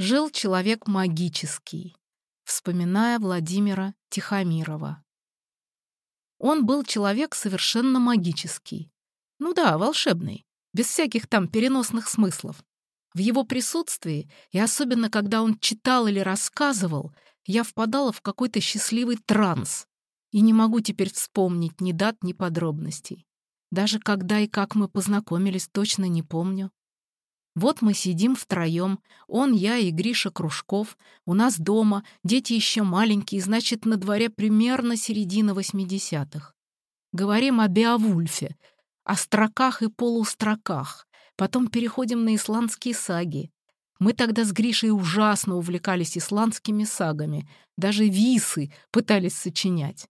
Жил человек магический, вспоминая Владимира Тихомирова. Он был человек совершенно магический. Ну да, волшебный, без всяких там переносных смыслов. В его присутствии, и особенно когда он читал или рассказывал, я впадала в какой-то счастливый транс и не могу теперь вспомнить ни дат, ни подробностей. Даже когда и как мы познакомились, точно не помню. Вот мы сидим втроем, он, я и Гриша Кружков, у нас дома, дети еще маленькие, значит, на дворе примерно середина восьмидесятых. Говорим о Беовульфе, о строках и полустроках, потом переходим на исландские саги. Мы тогда с Гришей ужасно увлекались исландскими сагами, даже висы пытались сочинять.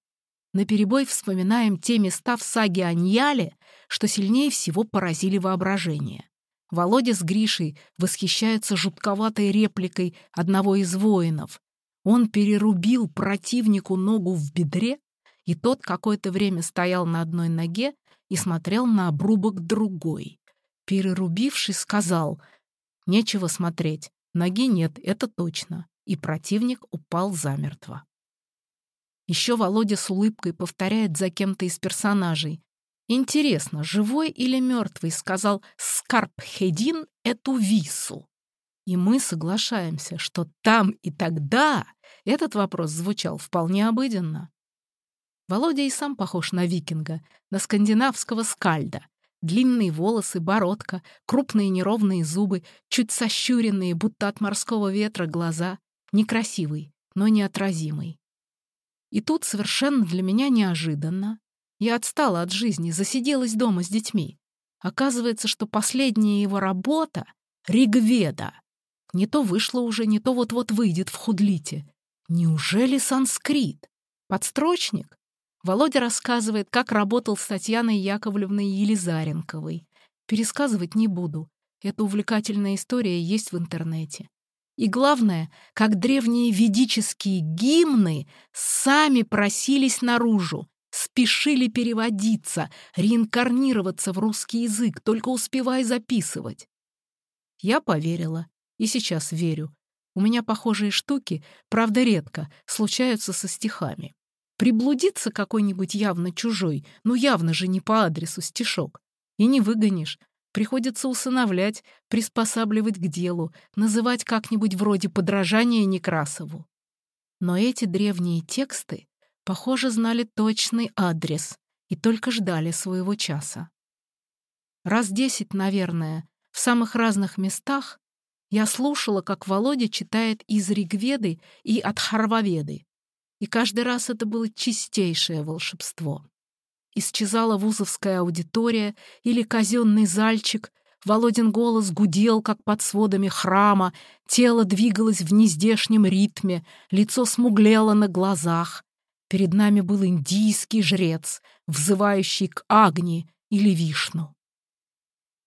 Наперебой вспоминаем те места в саге Аньяле, что сильнее всего поразили воображение. Володя с Гришей восхищаются жутковатой репликой одного из воинов. Он перерубил противнику ногу в бедре, и тот какое-то время стоял на одной ноге и смотрел на обрубок другой. Перерубивший сказал «Нечего смотреть, ноги нет, это точно», и противник упал замертво. Еще Володя с улыбкой повторяет за кем-то из персонажей «Интересно, живой или мертвый?» — сказал Скарпхедин эту вису. И мы соглашаемся, что там и тогда этот вопрос звучал вполне обыденно. Володя и сам похож на викинга, на скандинавского скальда. Длинные волосы, бородка, крупные неровные зубы, чуть сощуренные, будто от морского ветра, глаза. Некрасивый, но неотразимый. И тут совершенно для меня неожиданно я отстала от жизни, засиделась дома с детьми. Оказывается, что последняя его работа — Ригведа. Не то вышло уже, не то вот-вот выйдет в худлите. Неужели санскрит? Подстрочник? Володя рассказывает, как работал с Татьяной Яковлевной Елизаренковой. Пересказывать не буду. Эта увлекательная история есть в интернете. И главное, как древние ведические гимны сами просились наружу, спешили переводиться, реинкарнироваться в русский язык, только успевай записывать. Я поверила и сейчас верю. У меня похожие штуки, правда редко, случаются со стихами. Приблудится какой-нибудь явно чужой, ну явно же не по адресу стишок. И не выгонишь. Приходится усыновлять, приспосабливать к делу, называть как-нибудь вроде подражания Некрасову. Но эти древние тексты Похоже, знали точный адрес и только ждали своего часа. Раз десять, наверное, в самых разных местах я слушала, как Володя читает из Ригведы и от Харваведы, и каждый раз это было чистейшее волшебство. Исчезала вузовская аудитория или казенный зальчик, Володин голос гудел, как под сводами храма, тело двигалось в нездешнем ритме, лицо смуглело на глазах, Перед нами был индийский жрец, взывающий к Агни или Вишну.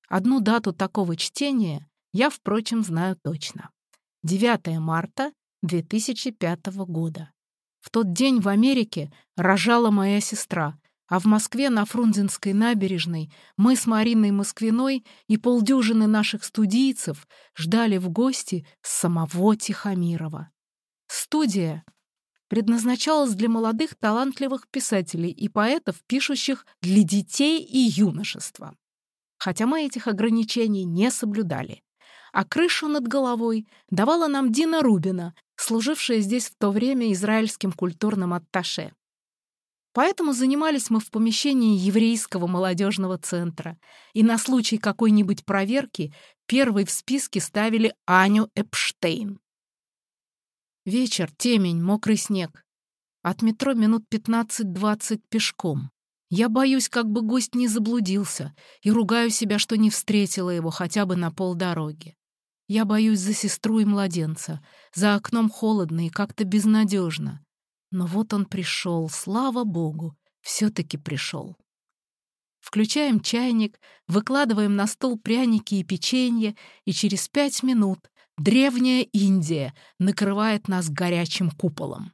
Одну дату такого чтения я, впрочем, знаю точно. 9 марта 2005 года. В тот день в Америке рожала моя сестра, а в Москве на Фрунзенской набережной мы с Мариной Москвиной и полдюжины наших студийцев ждали в гости самого Тихомирова. Студия предназначалась для молодых талантливых писателей и поэтов, пишущих для детей и юношества. Хотя мы этих ограничений не соблюдали. А крышу над головой давала нам Дина Рубина, служившая здесь в то время израильским культурным атташе. Поэтому занимались мы в помещении еврейского молодежного центра, и на случай какой-нибудь проверки первой в списке ставили Аню Эпштейн. Вечер, темень, мокрый снег. От метро минут 15-20 пешком. Я боюсь, как бы гость не заблудился, и ругаю себя, что не встретила его хотя бы на полдороги. Я боюсь за сестру и младенца. За окном холодно и как-то безнадежно. Но вот он пришел, слава богу, все-таки пришел. Включаем чайник, выкладываем на стол пряники и печенье, и через пять минут Древняя Индия накрывает нас горячим куполом.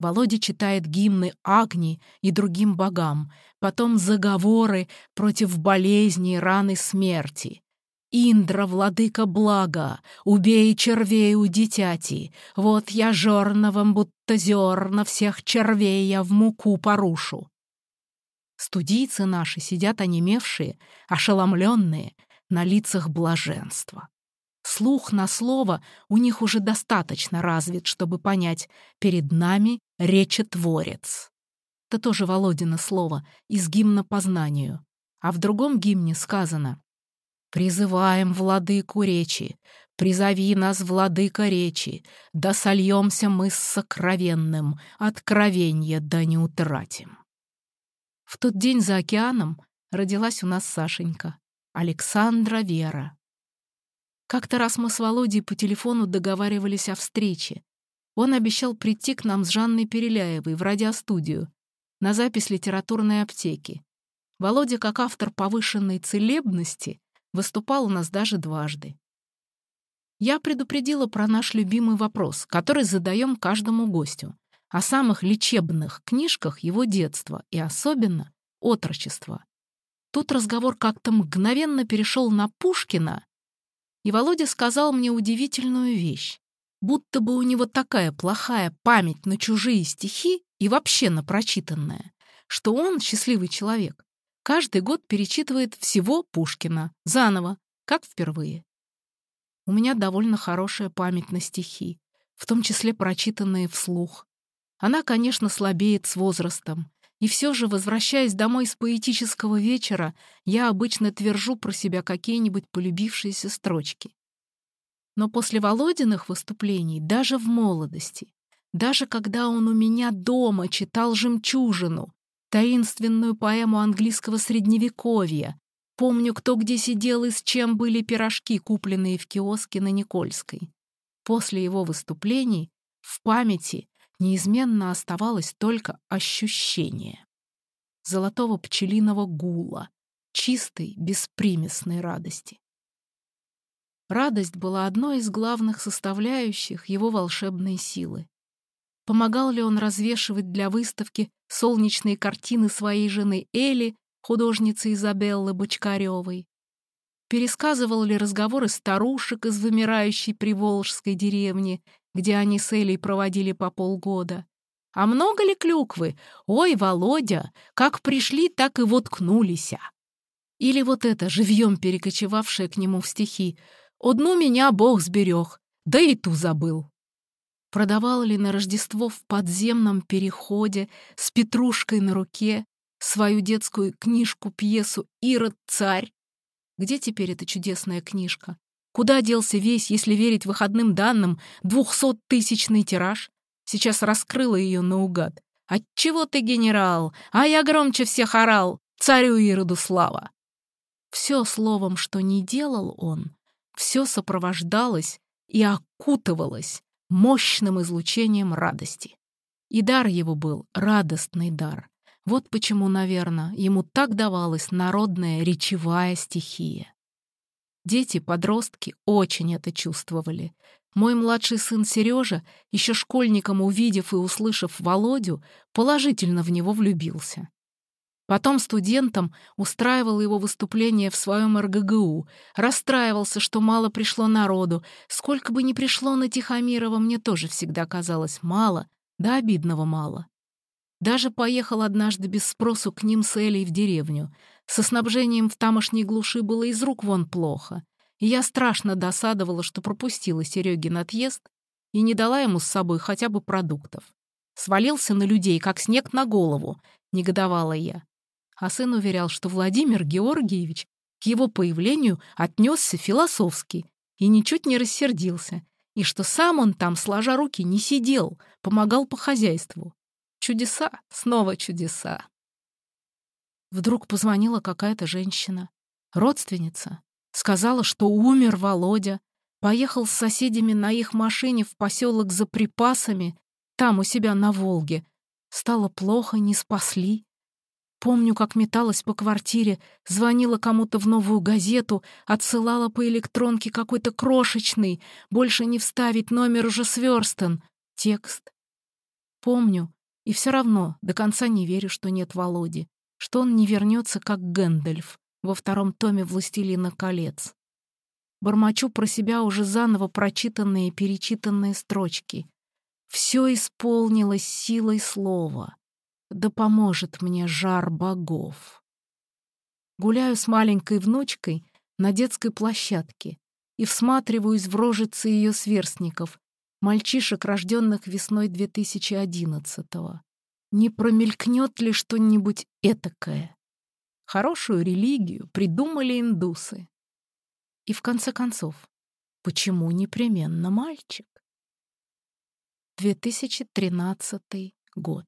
Володя читает гимны Агни и другим богам, потом заговоры против болезней, раны смерти. Индра, владыка блага, убей червей у дитяти. Вот я жерновым, будто зерна, всех червей я в муку порушу. Студийцы наши сидят онемевшие, ошеломленные, на лицах блаженства. Слух на слово у них уже достаточно развит, чтобы понять, перед нами речетворец. Это тоже Володина слово из гимна по знанию. А в другом гимне сказано «Призываем владыку речи, призови нас, владыка речи, да сольемся мы с сокровенным, откровенье да не утратим». В тот день за океаном родилась у нас Сашенька, Александра Вера. Как-то раз мы с Володей по телефону договаривались о встрече. Он обещал прийти к нам с Жанной Переляевой в радиостудию на запись литературной аптеки. Володя, как автор повышенной целебности, выступал у нас даже дважды. Я предупредила про наш любимый вопрос, который задаем каждому гостю, о самых лечебных книжках его детства и особенно отрочества. Тут разговор как-то мгновенно перешел на Пушкина, и Володя сказал мне удивительную вещь. Будто бы у него такая плохая память на чужие стихи и вообще на прочитанное, что он, счастливый человек, каждый год перечитывает всего Пушкина, заново, как впервые. У меня довольно хорошая память на стихи, в том числе прочитанные вслух. Она, конечно, слабеет с возрастом, и все же, возвращаясь домой с поэтического вечера, я обычно твержу про себя какие-нибудь полюбившиеся строчки. Но после Володиных выступлений, даже в молодости, даже когда он у меня дома читал «Жемчужину», таинственную поэму английского средневековья, помню, кто где сидел и с чем были пирожки, купленные в киоске на Никольской. После его выступлений в памяти неизменно оставалось только ощущение золотого пчелиного гула, чистой, беспримесной радости. Радость была одной из главных составляющих его волшебной силы. Помогал ли он развешивать для выставки солнечные картины своей жены Эли, художницы Изабеллы Бочкаревой? Пересказывал ли разговоры старушек из вымирающей приволжской деревни где они с Элей проводили по полгода. А много ли клюквы? Ой, Володя, как пришли, так и воткнулись. Или вот это, живьем перекочевавшее к нему в стихи. «Одну меня Бог сберег, да и ту забыл». Продавал ли на Рождество в подземном переходе с петрушкой на руке свою детскую книжку-пьесу «Ирод-царь»? Где теперь эта чудесная книжка? Куда делся весь, если верить выходным данным, двухсоттысячный тираж? Сейчас раскрыла ее наугад. «Отчего ты, генерал? А я громче всех орал! Царю Ироду слава!» Все словом, что не делал он, все сопровождалось и окутывалось мощным излучением радости. И дар его был радостный дар. Вот почему, наверное, ему так давалась народная речевая стихия. Дети, подростки очень это чувствовали. Мой младший сын Сережа, еще школьником увидев и услышав Володю, положительно в него влюбился. Потом студентам устраивал его выступление в своем РГГУ, расстраивался, что мало пришло народу. Сколько бы ни пришло на Тихомирова, мне тоже всегда казалось мало, да обидного мало. Даже поехал однажды без спросу к ним с Элей в деревню. Со снабжением в тамошней глуши было из рук вон плохо. И я страшно досадовала, что пропустила Серегин отъезд и не дала ему с собой хотя бы продуктов. Свалился на людей, как снег на голову, негодовала я. А сын уверял, что Владимир Георгиевич к его появлению отнесся философски и ничуть не рассердился, и что сам он там, сложа руки, не сидел, помогал по хозяйству. Чудеса, снова чудеса. Вдруг позвонила какая-то женщина, родственница. Сказала, что умер Володя, поехал с соседями на их машине в поселок за припасами, там, у себя на Волге. Стало плохо, не спасли. Помню, как металась по квартире, звонила кому-то в новую газету, отсылала по электронке какой-то крошечный, больше не вставить, номер уже сверстан. Текст. Помню, и все равно до конца не верю, что нет Володи, что он не вернется, как Гэндальф во втором томе «Властелина колец». Бормочу про себя уже заново прочитанные и перечитанные строчки. Все исполнилось силой слова. Да поможет мне жар богов. Гуляю с маленькой внучкой на детской площадке и всматриваюсь в рожицы ее сверстников, мальчишек, рожденных весной 2011-го. Не промелькнет ли что-нибудь этакое? Хорошую религию придумали индусы. И в конце концов, почему непременно мальчик? 2013 год.